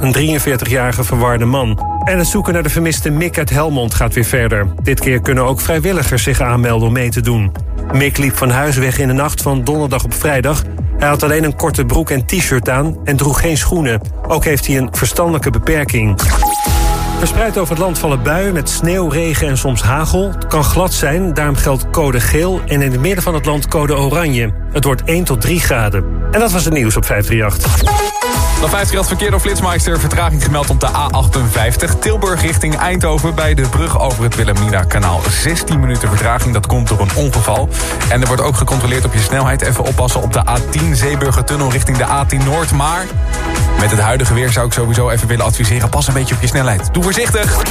een 43-jarige verwarde man. En het zoeken naar de vermiste Mick uit Helmond gaat weer verder. Dit keer kunnen ook vrijwilligers zich aanmelden om mee te doen. Mick liep van huis weg in de nacht van donderdag op vrijdag. Hij had alleen een korte broek en t-shirt aan en droeg geen schoenen. Ook heeft hij een verstandelijke beperking. Verspreid over het land vallen buien met sneeuw, regen en soms hagel. Het kan glad zijn, daarom geldt code geel... en in het midden van het land code oranje. Het wordt 1 tot 3 graden. En dat was het nieuws op 538. Dan 50 verkeer door Flitsmeister. Vertraging gemeld op de A58. Tilburg richting Eindhoven bij de brug over het Wilhelmina-kanaal. 16 minuten vertraging, dat komt door een ongeval. En er wordt ook gecontroleerd op je snelheid. Even oppassen op de A10 Zeeburger-tunnel richting de A10 Noord. Maar met het huidige weer zou ik sowieso even willen adviseren... pas een beetje op je snelheid. Doe voorzichtig!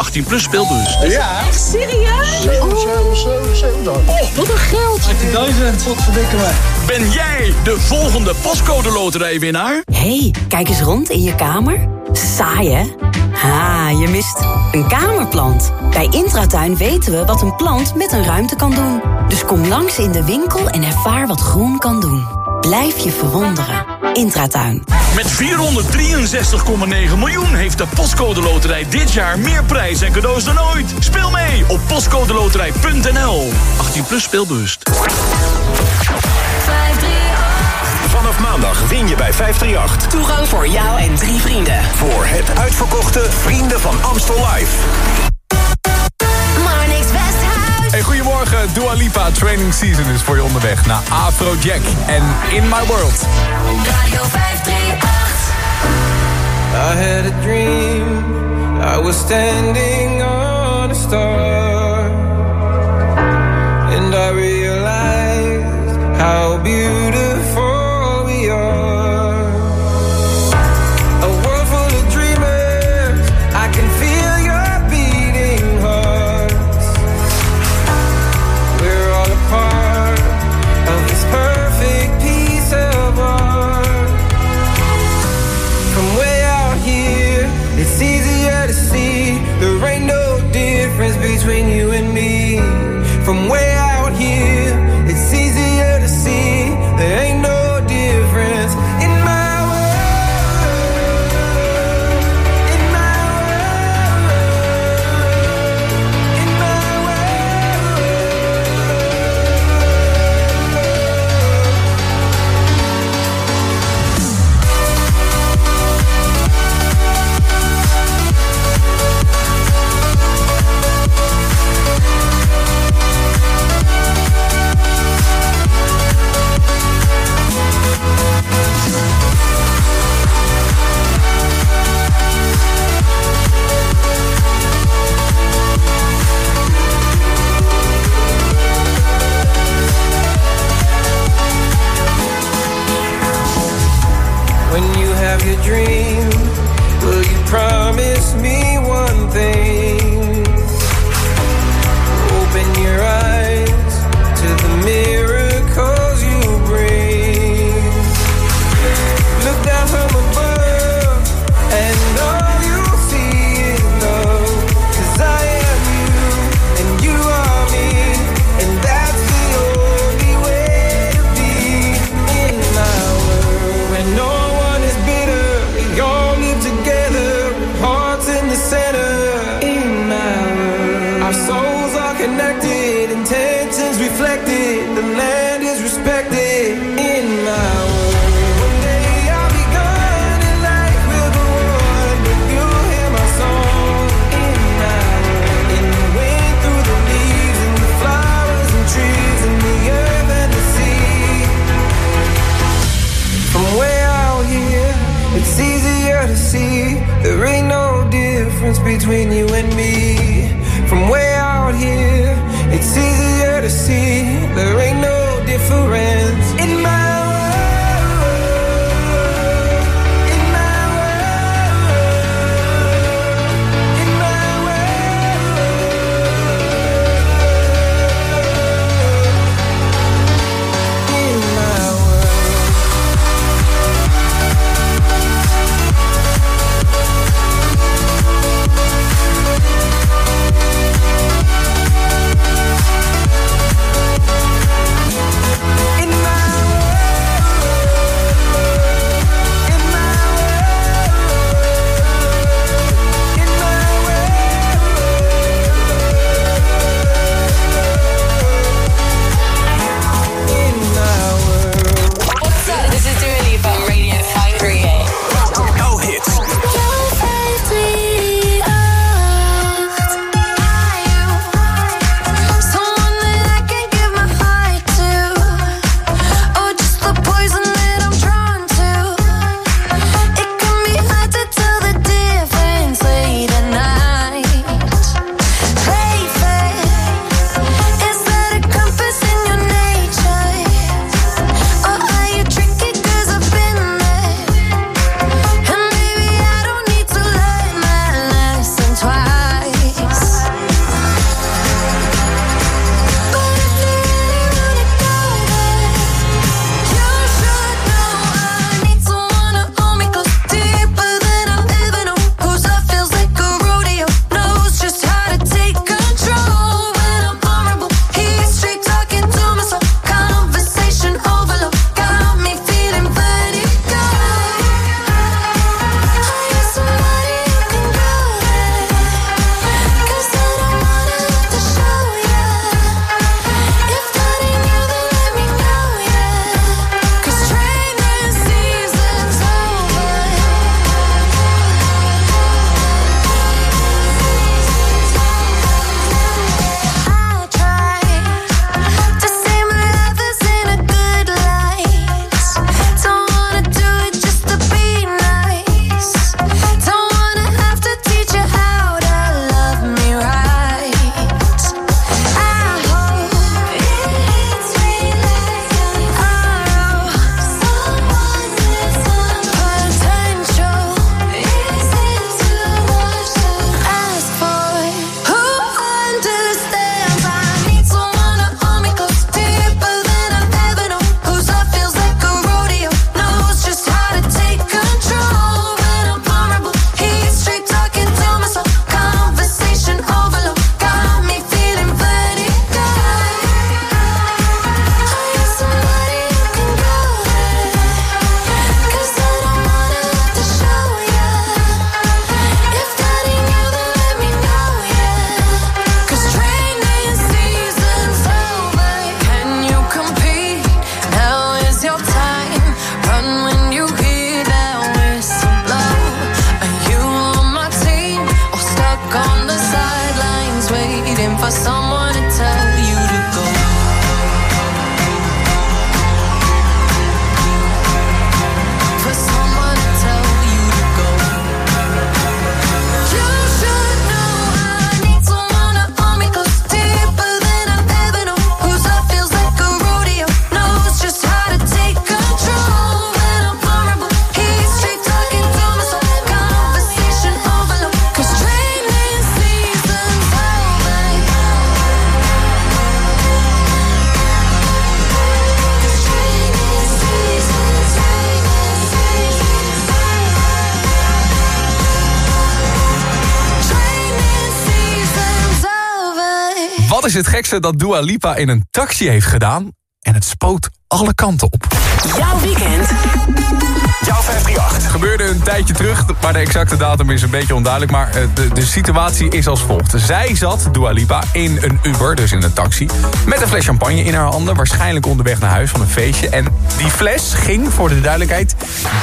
18 plus speelbus. Ja. Echt serieus? 7, 7, 7, 7 dan. Oh, wat een geld. 18.000. Wat verdikken wij. Ben jij de volgende pascode loterijwinnaar? hey, kijk eens rond in je kamer. Saai, hè? Ha, je mist een kamerplant. Bij Intratuin weten we wat een plant met een ruimte kan doen. Dus kom langs in de winkel en ervaar wat groen kan doen. Blijf je verwonderen. Intratuin. Met 463,9 miljoen heeft de Postcode Loterij dit jaar meer prijs en cadeaus dan ooit. Speel mee op postcodeloterij.nl. 18 plus speelbewust. Vanaf maandag win je bij 538. Toegang voor jou en drie vrienden. Voor het uitverkochte Vrienden van Amstel Live. Hey, goedemorgen, Dua Lipa. Training season is voor je onderweg naar Afrojack en In My World. Radio 538. I had a dream. I was standing on a star. Intentions reflected, the land dat Dua Lipa in een taxi heeft gedaan? En het spoot alle kanten op. Jouw weekend. Jouw 538. gebeurde een tijdje terug, maar de exacte datum is een beetje onduidelijk. Maar eh, de, de situatie is als volgt. Zij zat, Dua Lipa, in een Uber, dus in een taxi... met een fles champagne in haar handen, waarschijnlijk onderweg naar huis van een feestje. En die fles ging, voor de duidelijkheid,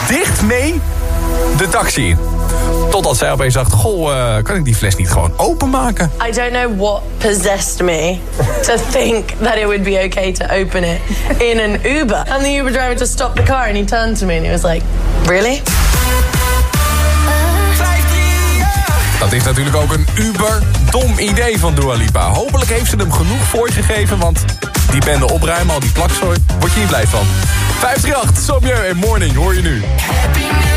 dicht mee de taxi in. Totdat zij opeens dacht, goh, eh, kan ik die fles niet gewoon openmaken? I don't know what possessed me to think that it would be okay to open it in an Uber. And the Uber driver just stopped the car and he turned to me and he was like, Really? Dat is natuurlijk ook een uber dom idee van Dua Lipa. Hopelijk heeft ze hem genoeg voor je gegeven, want die bende opruimen, al die plakzooi, word je niet blij van. 538, Sommieu en Morning hoor je nu. Happy.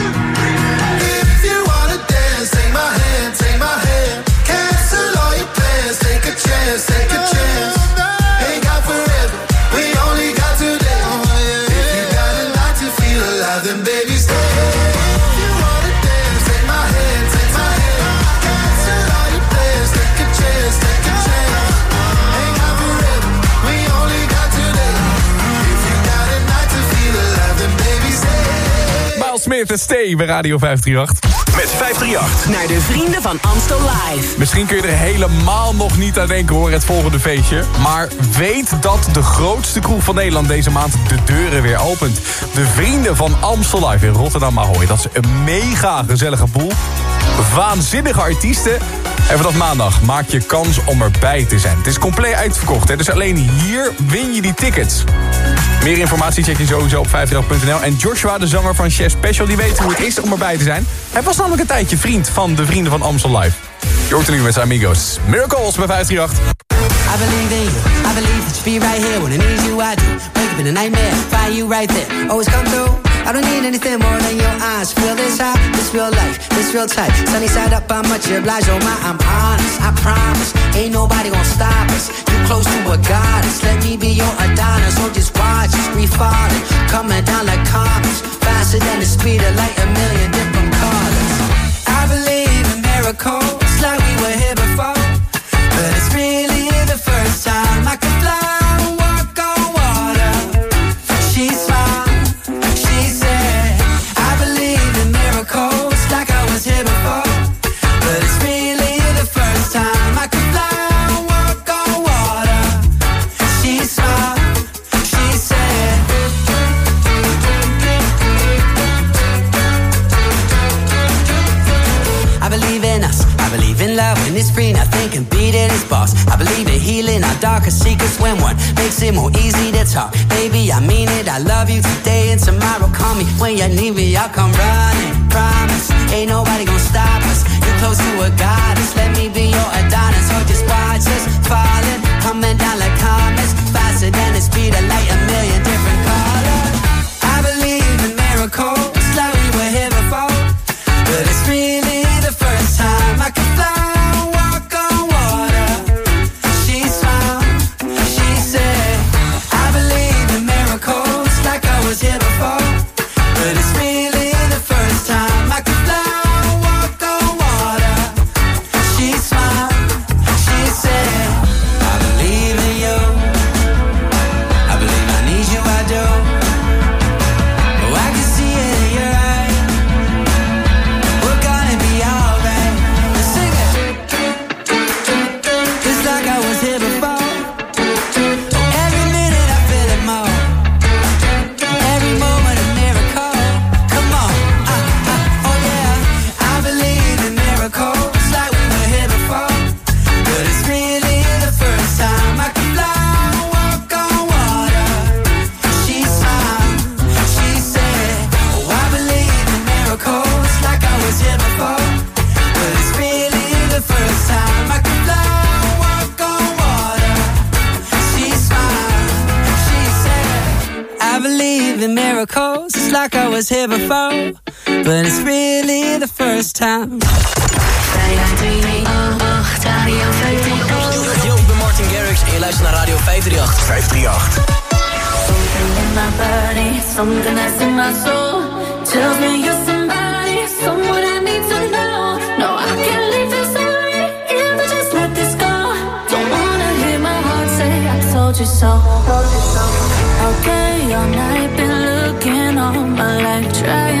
En Stay bij Radio 538. Met 538. Naar de vrienden van Amstel Live. Misschien kun je er helemaal nog niet aan denken hoor, het volgende feestje. Maar weet dat de grootste kroeg van Nederland deze maand de deuren weer opent. De vrienden van Amstel Live in Rotterdam Ahoy. Dat is een mega gezellige boel. Waanzinnige artiesten. En vanaf maandag maak je kans om erbij te zijn. Het is compleet uitverkocht, hè? dus alleen hier win je die tickets. Meer informatie check je sowieso op 538.nl. En Joshua, de zanger van Chef Special, die weet hoe het is om erbij te zijn. Hij was namelijk een tijdje vriend van de vrienden van Amstel Live. Je hoort er nu met zijn amigos. Miracles bij 538. I believe in you. I believe that you be right here when I need you. I do. Wake up in a nightmare, find you right there. Always come through. I don't need anything more than your eyes. Feel this high, this real life, this real tight. Sunny side up, I'm much obliged. Oh my, I'm honest. I promise, ain't nobody gonna stop us. You close to a goddess. Let me be your Adonis. So just watch us, we falling, coming down like comets, faster than the speed of light. A million when free. Nothing can beat it. It's boss. I believe in healing our darkest secrets when one makes it more easy to talk. Baby, I mean it. I love you today and tomorrow. Call me when you need me. I'll come running. Promise. Ain't nobody gonna stop us. You're close to a goddess. Let me be your my life trying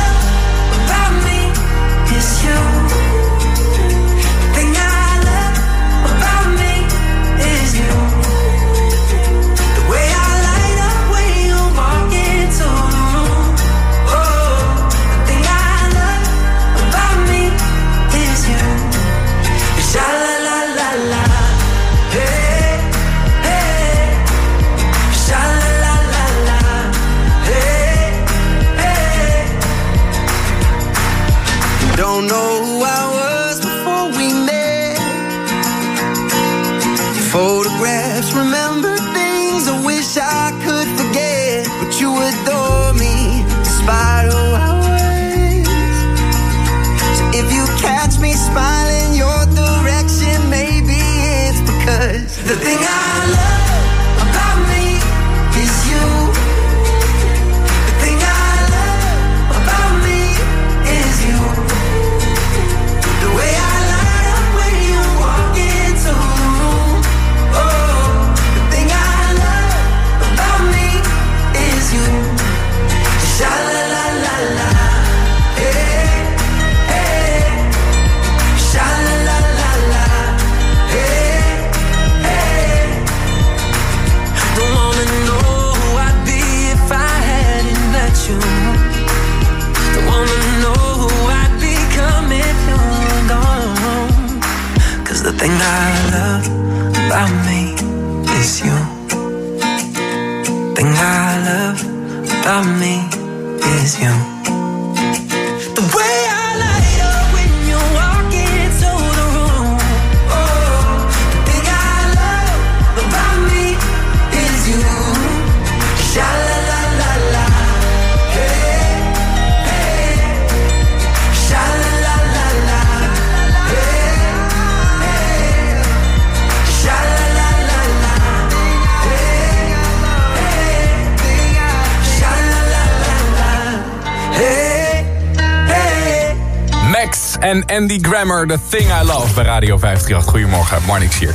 En Andy Grammer, The Thing I Love bij Radio 538. Goedemorgen, Marnix hier.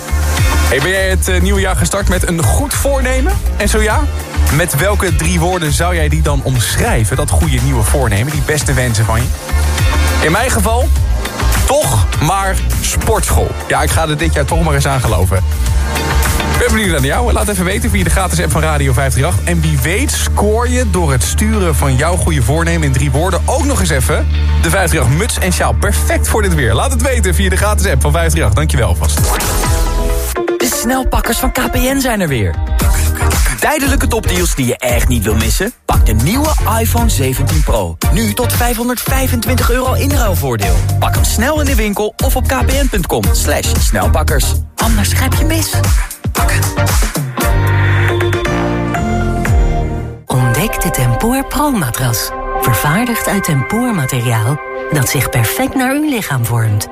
Hey, ben jij het eh, nieuwe jaar gestart met een goed voornemen? En zo ja, met welke drie woorden zou jij die dan omschrijven? Dat goede nieuwe voornemen, die beste wensen van je? In mijn geval, toch maar sportschool. Ja, ik ga er dit jaar toch maar eens aan geloven. Ik ben benieuwd naar jou. Laat even weten via de gratis app van Radio 538. En wie weet scoor je door het sturen van jouw goede voornemen in drie woorden... ook nog eens even de 538 muts en sjaal. Perfect voor dit weer. Laat het weten via de gratis app van 538. Dankjewel alvast. De snelpakkers van KPN zijn er weer. Tijdelijke topdeals die je echt niet wil missen? Pak de nieuwe iPhone 17 Pro. Nu tot 525 euro inruilvoordeel. Pak hem snel in de winkel of op kpn.com. Slash snelpakkers. Anders grijp je mis. Ontdek de Tempoor Pro-matras. Vervaardigd uit tempoormateriaal dat zich perfect naar uw lichaam vormt.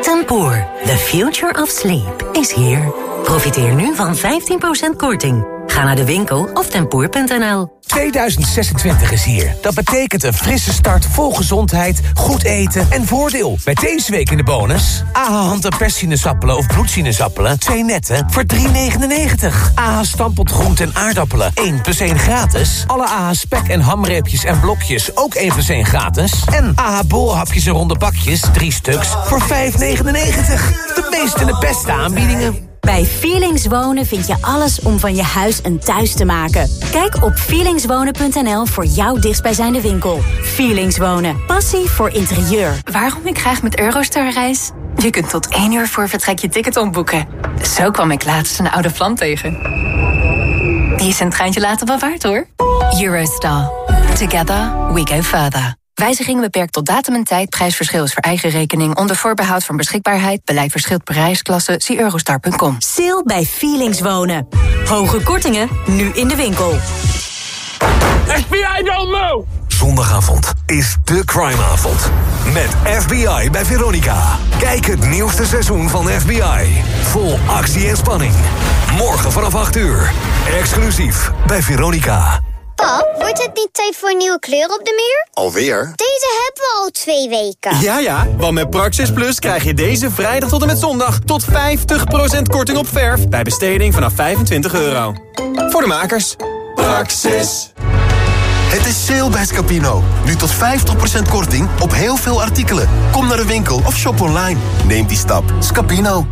Tempoor, the future of sleep, is here. Profiteer nu van 15% korting. Ga naar de winkel of tempoor.nl. 2026 is hier. Dat betekent een frisse start vol gezondheid, goed eten en voordeel. Met deze week in de bonus... AH hand- en perssinezappelen of bloedsinezappelen... 2 netten voor 3,99. AH stampot groente en aardappelen 1 plus 1 gratis. Alle AH spek en hamreepjes en blokjes ook 1 plus 1 gratis. En AH bolhapjes en ronde bakjes 3 stuks voor 5,99. De meeste en de beste aanbiedingen. Bij Feelings Wonen vind je alles om van je huis een thuis te maken. Kijk op feelingswonen.nl voor jouw dichtstbijzijnde winkel. Feelings Wonen. Passie voor interieur. Waarom ik graag met Eurostar reis? Je kunt tot één uur voor vertrek je ticket omboeken. Zo kwam ik laatst een oude vlam tegen. Die is een treintje later wel waard hoor. Eurostar. Together we go further. Wijziging beperkt tot datum en tijd. Prijsverschil is voor eigen rekening. Onder voorbehoud van beschikbaarheid. Beleid verschilt per reisklasse. Zie eurostar.com. Sale bij Feelings Wonen. Hoge kortingen, nu in de winkel. FBI don't know! Zondagavond is de crimeavond. Met FBI bij Veronica. Kijk het nieuwste seizoen van FBI. Vol actie en spanning. Morgen vanaf 8 uur. Exclusief bij Veronica. Pap, wordt het niet tijd voor een nieuwe kleur op de muur? Alweer? Deze hebben we al twee weken. Ja, ja, want met Praxis Plus krijg je deze vrijdag tot en met zondag... tot 50% korting op verf bij besteding vanaf 25 euro. Voor de makers. Praxis. Het is sale bij Scapino. Nu tot 50% korting op heel veel artikelen. Kom naar de winkel of shop online. Neem die stap. Scapino.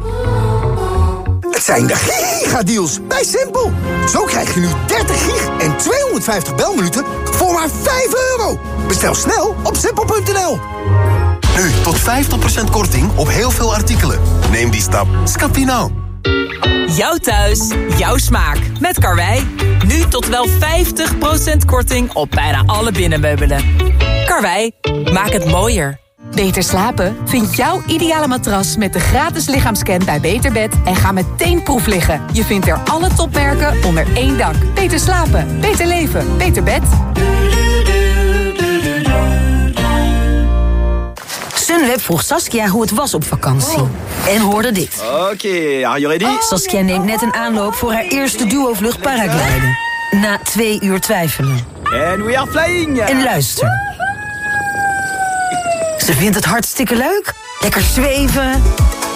Het zijn de gigadeals bij Simpel. Zo krijg je nu 30 gig en 250 belminuten voor maar 5 euro. Bestel snel op simpel.nl. Nu tot 50% korting op heel veel artikelen. Neem die stap. Scapino. Jouw thuis, jouw smaak. Met Karwei. Nu tot wel 50% korting op bijna alle binnenmeubelen. Karwei, maak het mooier. Beter slapen? Vind jouw ideale matras met de gratis lichaamscan bij Beterbed en ga meteen proef liggen. Je vindt er alle topmerken onder één dak. Beter slapen, beter leven, beter bed. Sunweb vroeg Saskia hoe het was op vakantie. En hoorde dit. Oké, are you ready? Saskia neemt net een aanloop voor haar eerste duo-vlucht paragliden. Na twee uur twijfelen. And we are flying! En luister. Ze vindt het hartstikke leuk. Lekker zweven.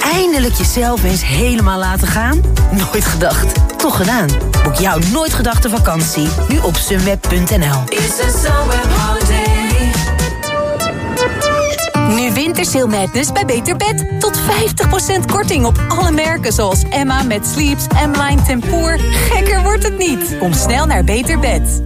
Eindelijk jezelf eens helemaal laten gaan. Nooit gedacht. Toch gedaan. Boek jouw nooit gedachte vakantie. Nu op sunweb.nl. Nu Wintersale Madness bij Beter Bed. Tot 50% korting op alle merken zoals Emma met Sleeps, M-Line Tempoor. Gekker wordt het niet. Kom snel naar Beter Bed.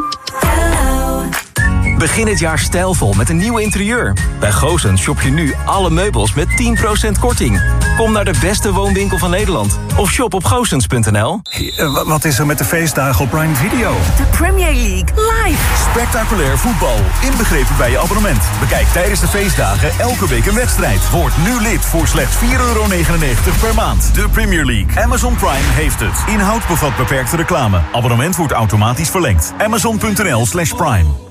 Begin het jaar stijlvol met een nieuw interieur. Bij Goosens shop je nu alle meubels met 10% korting. Kom naar de beste woonwinkel van Nederland. Of shop op goosens.nl. Wat is er met de feestdagen op Prime Video? De Premier League live. Spectaculair voetbal, inbegrepen bij je abonnement. Bekijk tijdens de feestdagen elke week een wedstrijd. Word nu lid voor slechts 4,99 per maand. De Premier League. Amazon Prime heeft het. Inhoud bevat beperkte reclame. Abonnement wordt automatisch verlengd. Amazon.nl slash prime.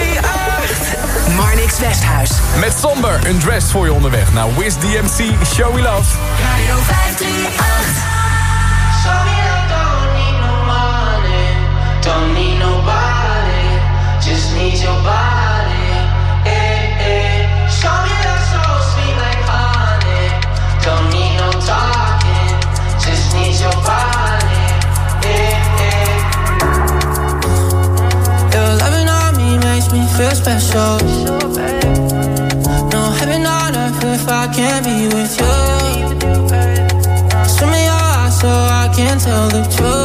Marnix Westhuis. Met Somber, Undressed voor je onderweg naar Wiz DMC, Show We Love. Radio 538. Feel special. No heaven on earth if I can't be with you. Swim in your eyes so I can tell the truth.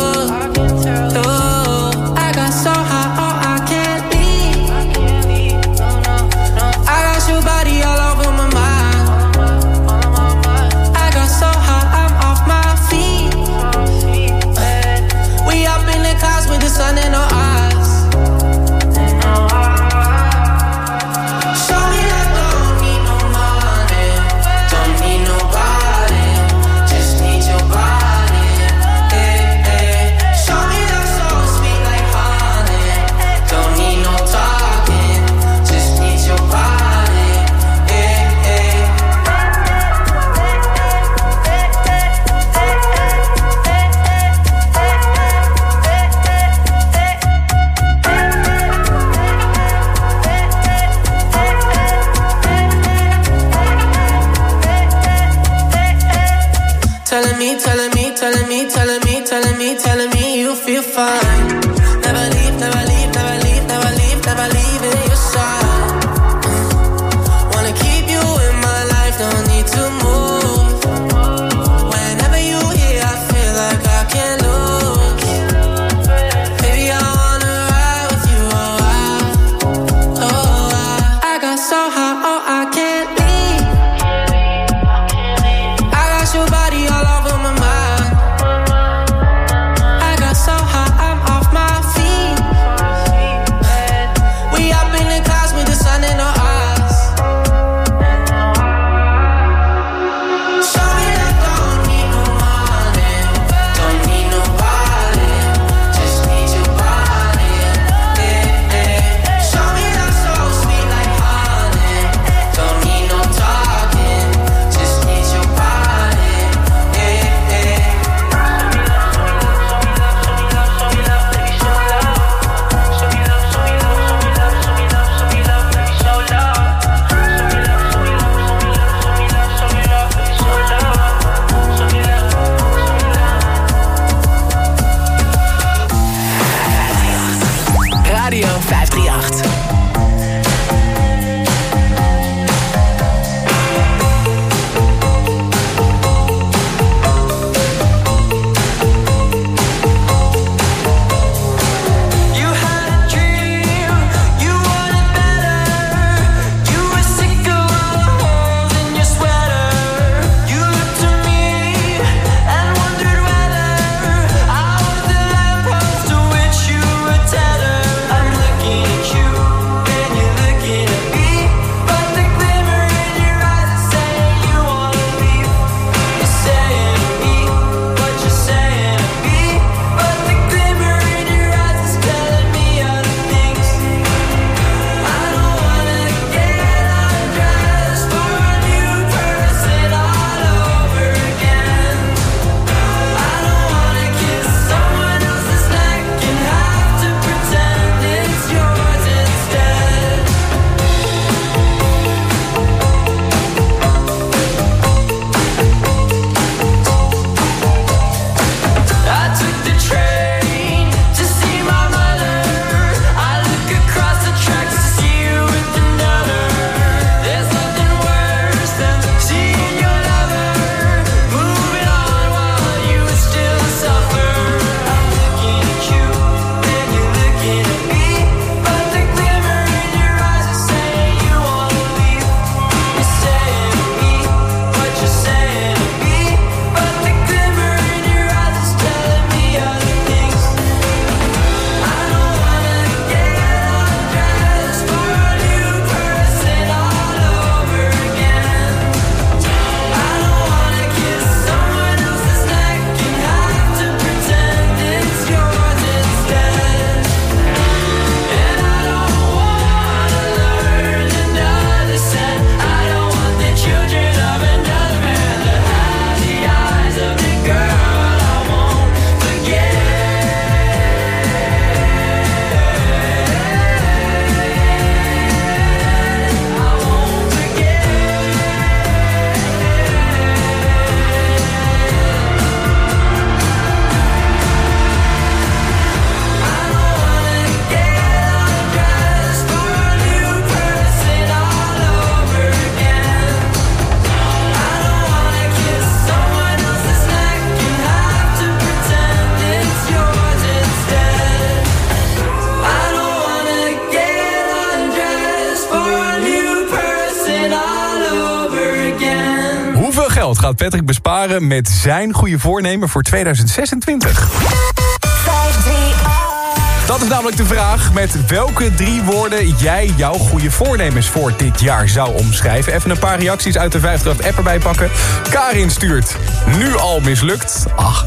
Gaat Patrick besparen met zijn goede voornemen voor 2026? Dat is namelijk de vraag met welke drie woorden jij jouw goede voornemens voor dit jaar zou omschrijven. Even een paar reacties uit de 50 app erbij pakken. Karin stuurt nu al mislukt. Ach,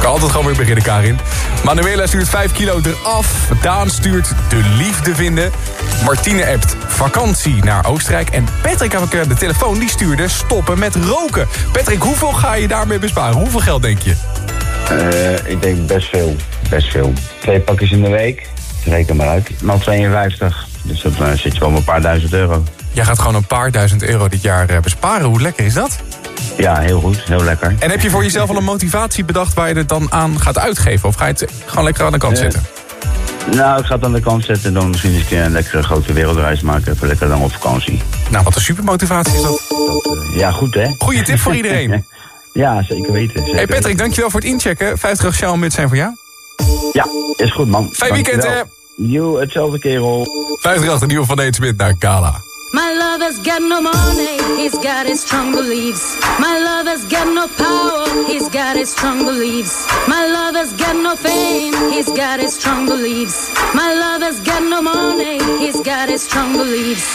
kan altijd gewoon weer beginnen Karin. Manuela stuurt 5 kilo eraf. Daan stuurt de liefde vinden. Martine appt vakantie naar Oostenrijk. En Patrick heb de telefoon, die stuurde stoppen met roken. Patrick, hoeveel ga je daarmee besparen? Hoeveel geld denk je? Eh, ik denk best veel. Best veel. Twee pakjes in de week. Reken maar uit. Maal 52. Dus dat eh, zit je wel een paar duizend euro. Jij gaat gewoon een paar duizend euro dit jaar eh, besparen. Hoe lekker is dat? Ja, heel goed. Heel lekker. En heb je voor jezelf al een motivatie bedacht waar je het dan aan gaat uitgeven? Of ga je het gewoon lekker aan de kant Eh, zetten? Nou, ik ga het aan de kant zetten en dan misschien eens een lekkere grote wereldreis maken. Even lekker lang op vakantie. Nou, wat een supermotivatie is dat. ja, goed hè? Goeie tip voor iedereen. ja, zeker weten. Zeker Hey Patrick, dankjewel voor het inchecken. 50 Shell Muts zijn voor jou. Ja, is goed man. Fijn weekend hè. Jo, hetzelfde kerel. 50 de nieuwe van Nate Smit naar Gala. My lover's got no money, he's got his strong beliefs. My lover's got no power, he's got his strong beliefs. My lover's got no fame, he's got his strong beliefs. My lover's got no money, he's got his strong beliefs.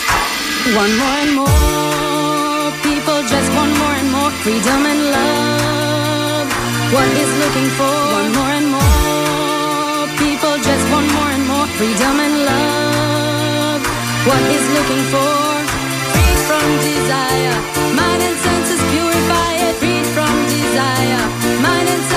One more and more, people just want more and more freedom and love. What he's looking for, one more and more, freedom and love. What he's looking for, freed from desire, mind and senses purify it, freed from desire, mind and senses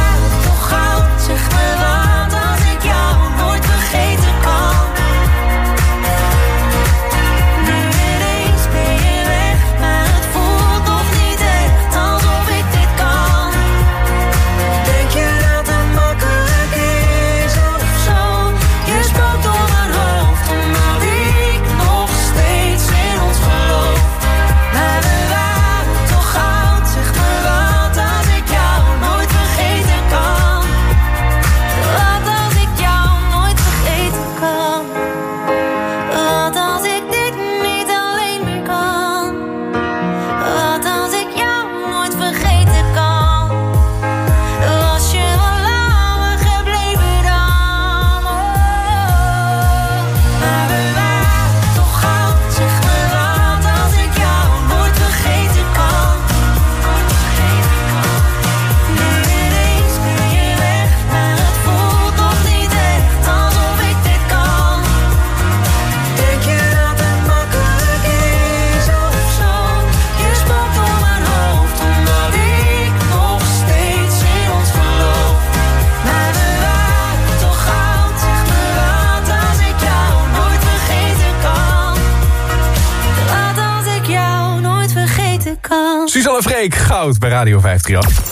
Suzanne Freek, goud bij Radio 538.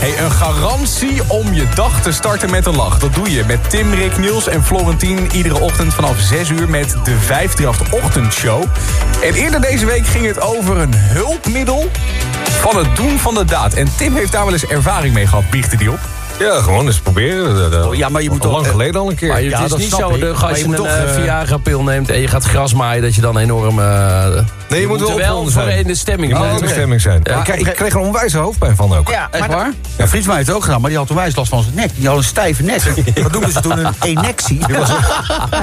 Hey, een garantie om je dag te starten met een lach. Dat doe je met Tim, Rick, Niels en Florentien... iedere ochtend vanaf 6 uur met de 538 Ochtendshow. En eerder deze week ging het over een hulpmiddel van het doen van de daad. En Tim heeft daar wel eens ervaring mee gehad, biechtte die op. Ja, gewoon eens proberen. ja, maar je moet Lang toch- geleden al een keer. Maar Ja, het is dat niet zo, de, Maar als je je moet een toch, eh, eh, Viagra-pil neemt en je gaat gras maaien... dat je dan enorm... eh, Nee, je moet wel voor in de stemming Oh, zijn. in de stemming zijn. Ja. Ik, ik kreeg er een onwijze hoofdpijn van ook. Ja, Echt waar? Ja, Frits mij heeft het ook gedaan, maar die had onwijs last van zijn nek. Die had een stijve nek. Wat noemden ze toen een enectie? Die was,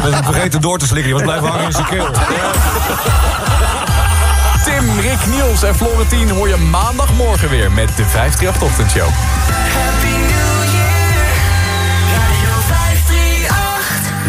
was hem vergeten door te slikken. Die was blijven hangen in zijn keel. Tim, Rick, Niels en Florentien hoor je maandagmorgen weer... met de 538 Ochtendshow.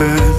birlikte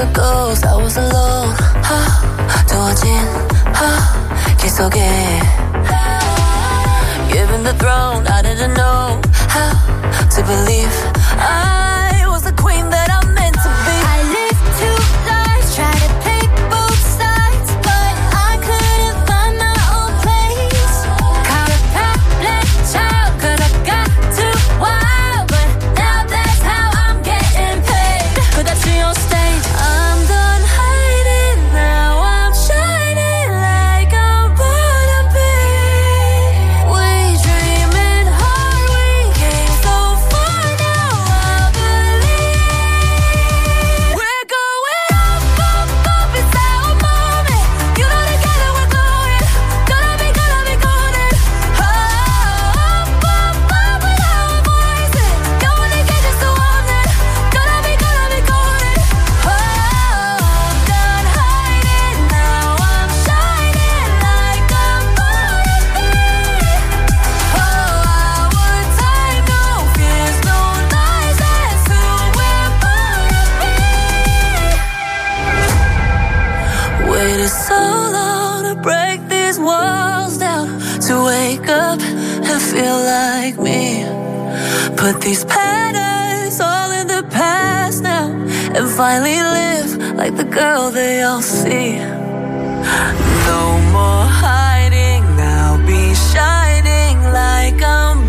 a ghost, I was alone. 하, 두어진 하, 기속에. Given the throne, I didn't know how to believe I was the queen. That wake up and feel like me. Put these patterns all in the past now and finally live like the girl they all see. No more hiding, now be shining like I'm.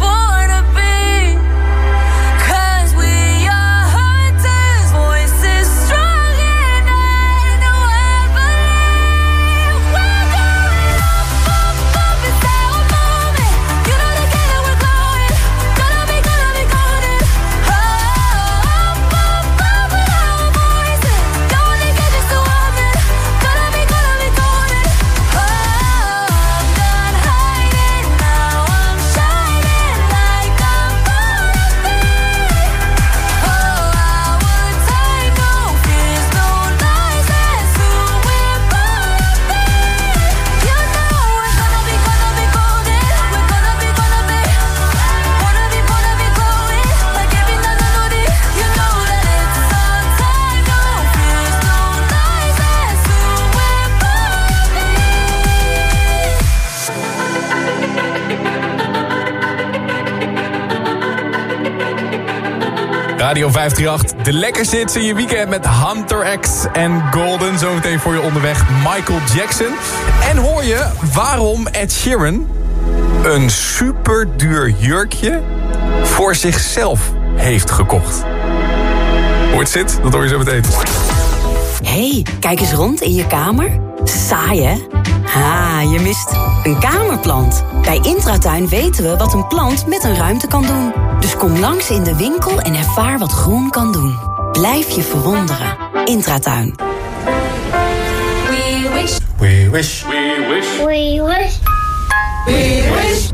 Radio 538, de lekkerste hits in je weekend met Hunter X en Golden. Zometeen voor je onderweg Michael Jackson. En hoor je waarom Ed Sheeran een superduur jurkje voor zichzelf heeft gekocht. Hoe het zit, dat hoor je zo meteen. hey, kijk eens rond in je kamer. Saai, hè? Ha, je mist een kamerplant. Bij Intratuin weten we wat een plant met een ruimte kan doen. Dus kom langs in de winkel en ervaar wat groen kan doen. Blijf je verwonderen. Intratuin. We wish. We wish. We wish. We wish. We wish.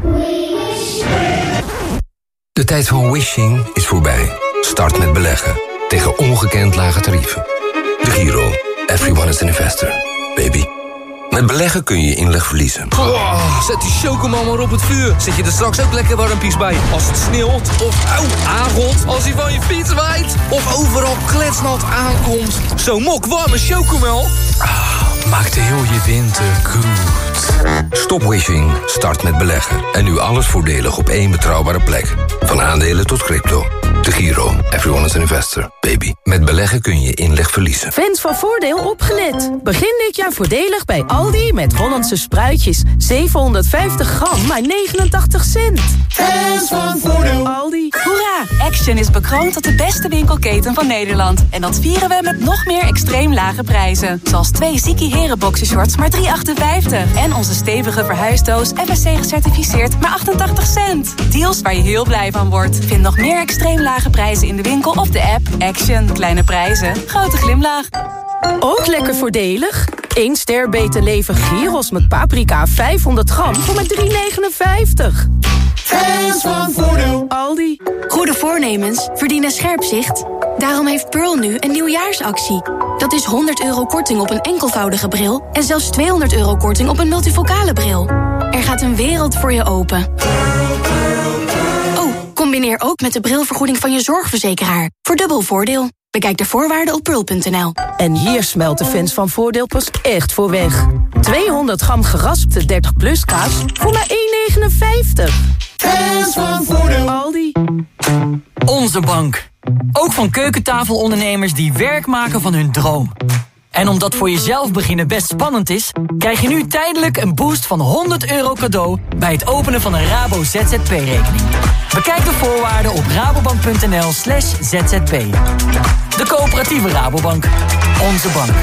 De tijd van wishing is voorbij. Start met beleggen. Tegen ongekend lage tarieven. De Giro. Everyone is an investor. Baby. Met beleggen kun je inleg verliezen. Oh, zet die chocomel maar op het vuur. Zet je er straks ook lekker warmpies bij. Als het sneeuwt of auw, aangot. Als hij van je fiets waait. Of overal kletsnat aankomt. Zo'n mok warme chocomel. Ah, maakt heel je winter goed. Stop wishing. Start met beleggen. En nu alles voordelig op één betrouwbare plek. Van aandelen tot crypto. De Giro. Everyone is an investor. Baby. Met beleggen kun je inleg verliezen. Fans van Voordeel opgelet. Begin dit jaar voordelig bij Aldi met Hollandse spruitjes. 750 gram, maar 89 cent. Fans van Voordeel. Aldi. Hoera! Action is bekroond tot de beste winkelketen van Nederland. En dat vieren we met nog meer extreem lage prijzen. Zoals twee Ziki Heren boxershorts maar 3,58. En onze stevige verhuisdoos FSC gecertificeerd maar 88 cent. Deals waar je heel blij van wordt. Vind nog meer extreem lage prijzen in de winkel of de app. Action. Kleine prijzen. Grote glimlach. Ook lekker voordelig. 1 ster beter leven gyros met paprika 500 gram voor maar 3,59. Fans van Voordeel. Aldi. Goede voornemens verdienen scherp zicht. Daarom heeft Pearl nu een nieuwjaarsactie. Dat is 100 euro korting op een enkelvoudige bril... en zelfs 200 euro korting op een multifocale bril. Er gaat een wereld voor je open. Oh, combineer ook met de brilvergoeding van je zorgverzekeraar. Voor dubbel voordeel. Bekijk de voorwaarden op pearl.nl. En hier smelt de fans van Voordeel pas echt voor weg. 200 gram geraspte 30 plus kaas voor maar 1,59. Fans van Voordeel. Aldi. Onze bank. Ook van keukentafelondernemers die werk maken van hun droom. En omdat voor jezelf beginnen best spannend is... krijg je nu tijdelijk een boost van 100 euro cadeau... bij het openen van een Rabo ZZP-rekening. Bekijk de voorwaarden op rabobank.nl slash zzp. De coöperatieve Rabobank. Onze bank.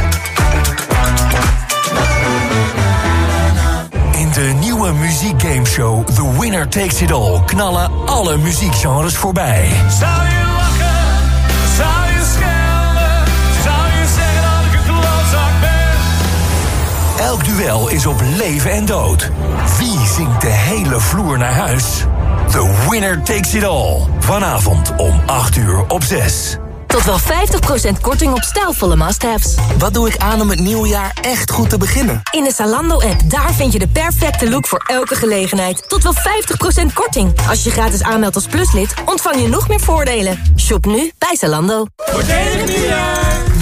In de nieuwe muziekgameshow The Winner Takes It All... knallen alle muziekgenres voorbij. Elk duel is op leven en dood. Wie zingt de hele vloer naar huis? The Winner Takes It All. Vanavond om 8 uur op 6. Tot wel 50% korting op stijlvolle must-haves. Wat doe ik aan om het nieuwe jaar echt goed te beginnen? In de Zalando-app, daar vind je de perfecte look voor elke gelegenheid. Tot wel 50% korting. Als je gratis aanmeldt als pluslid, ontvang je nog meer voordelen. Shop nu bij Zalando. Voordelig nieuwjaar!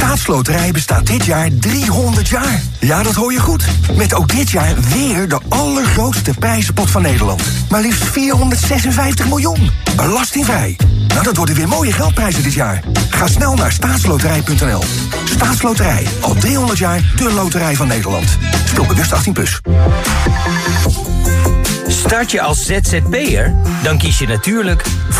Staatsloterij bestaat dit jaar 300 jaar. Ja, dat hoor je goed. Met ook dit jaar weer de allergrootste prijzenpot van Nederland. Maar liefst 456 miljoen. Belastingvrij. Nou, dat worden weer mooie geldprijzen dit jaar. Ga snel naar staatsloterij.nl. Staatsloterij. Al 300 jaar de loterij van Nederland. Speel bewust 18+. Plus. Start je als ZZP'er? Dan kies je natuurlijk voor